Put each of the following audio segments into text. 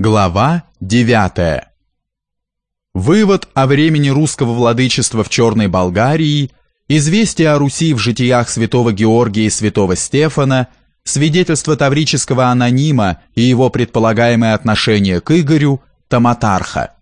Глава 9. Вывод о времени русского владычества в Черной Болгарии, известие о Руси в житиях святого Георгия и святого Стефана, свидетельство таврического анонима и его предполагаемое отношение к Игорю, Таматарха.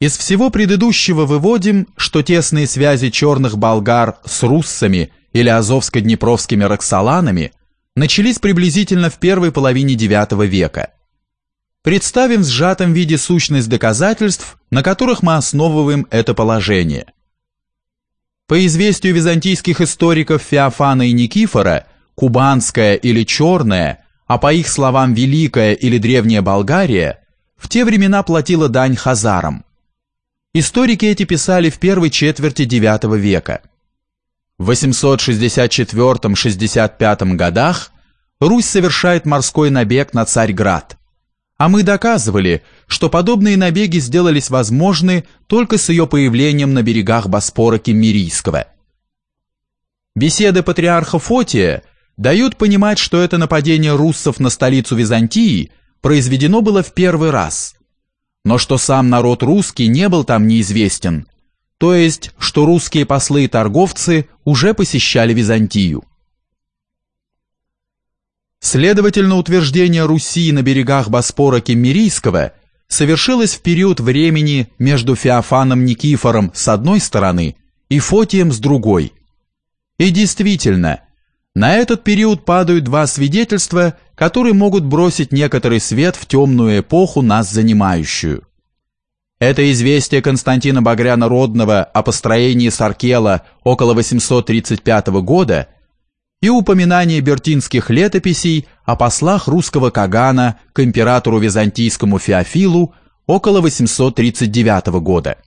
Из всего предыдущего выводим, что тесные связи черных болгар с руссами или азовско-днепровскими роксоланами – начались приблизительно в первой половине IX века. Представим в сжатом виде сущность доказательств, на которых мы основываем это положение. По известию византийских историков Феофана и Никифора, Кубанская или Черная, а по их словам Великая или Древняя Болгария, в те времена платила дань хазарам. Историки эти писали в первой четверти IX века. В 864-65 годах Русь совершает морской набег на Царьград. А мы доказывали, что подобные набеги сделались возможны только с ее появлением на берегах Боспора Кеммерийского. Беседы патриарха Фотия дают понимать, что это нападение руссов на столицу Византии произведено было в первый раз. Но что сам народ русский не был там неизвестен, то есть, что русские послы и торговцы уже посещали Византию. Следовательно, утверждение Руси на берегах Боспора Кеммерийского совершилось в период времени между Феофаном Никифором с одной стороны и Фотием с другой. И действительно, на этот период падают два свидетельства, которые могут бросить некоторый свет в темную эпоху нас занимающую. Это известие Константина Багряна Родного о построении Саркела около 835 года и упоминание бертинских летописей о послах русского Кагана к императору византийскому Феофилу около 839 года.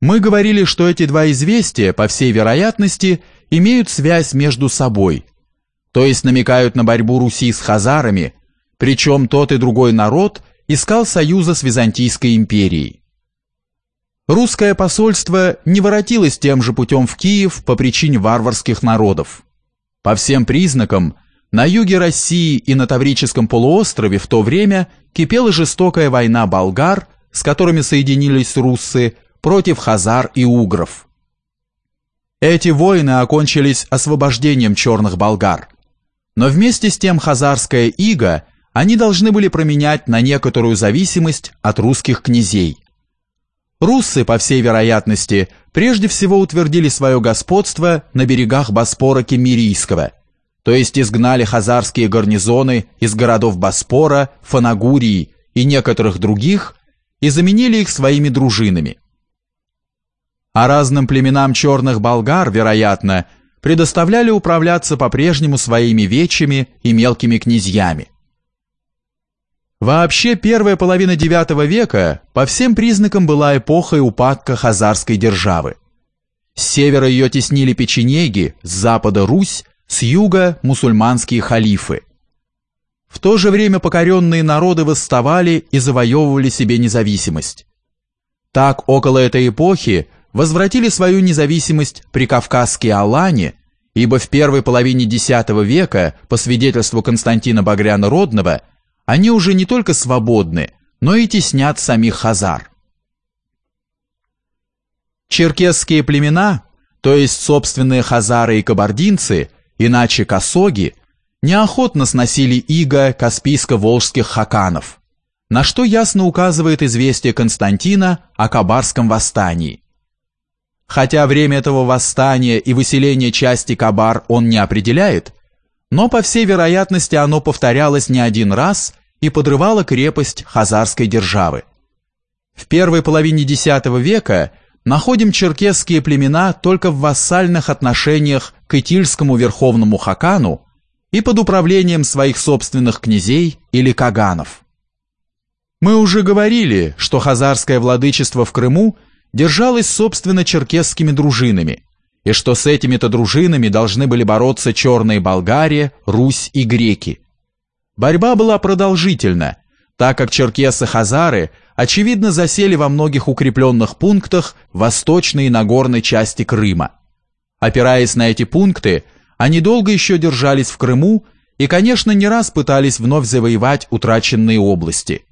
Мы говорили, что эти два известия, по всей вероятности, имеют связь между собой, то есть намекают на борьбу Руси с хазарами, причем тот и другой народ – искал союза с Византийской империей. Русское посольство не воротилось тем же путем в Киев по причине варварских народов. По всем признакам, на юге России и на Таврическом полуострове в то время кипела жестокая война болгар, с которыми соединились руссы, против хазар и угров. Эти войны окончились освобождением черных болгар. Но вместе с тем хазарская ига они должны были променять на некоторую зависимость от русских князей. Руссы, по всей вероятности, прежде всего утвердили свое господство на берегах Боспора Кемерийского, то есть изгнали хазарские гарнизоны из городов Боспора, Фанагурии и некоторых других и заменили их своими дружинами. А разным племенам черных болгар, вероятно, предоставляли управляться по-прежнему своими вечами и мелкими князьями. Вообще, первая половина IX века по всем признакам была эпохой упадка хазарской державы. С севера ее теснили печенеги, с запада Русь, с юга мусульманские халифы. В то же время покоренные народы восставали и завоевывали себе независимость. Так, около этой эпохи возвратили свою независимость прикавказские алане, ибо в первой половине X века, по свидетельству Константина Багряна Родного, они уже не только свободны, но и теснят самих хазар. Черкесские племена, то есть собственные хазары и кабардинцы, иначе косоги, неохотно сносили иго каспийско-волжских хаканов, на что ясно указывает известие Константина о Кабарском восстании. Хотя время этого восстания и выселения части Кабар он не определяет, но по всей вероятности оно повторялось не один раз и подрывала крепость хазарской державы. В первой половине X века находим черкесские племена только в вассальных отношениях к Итильскому верховному хакану и под управлением своих собственных князей или каганов. Мы уже говорили, что хазарское владычество в Крыму держалось собственно черкесскими дружинами, и что с этими-то дружинами должны были бороться черные Болгария, Русь и греки. Борьба была продолжительна, так как черкесы-хазары очевидно засели во многих укрепленных пунктах восточной и нагорной части Крыма. Опираясь на эти пункты, они долго еще держались в Крыму и, конечно, не раз пытались вновь завоевать утраченные области.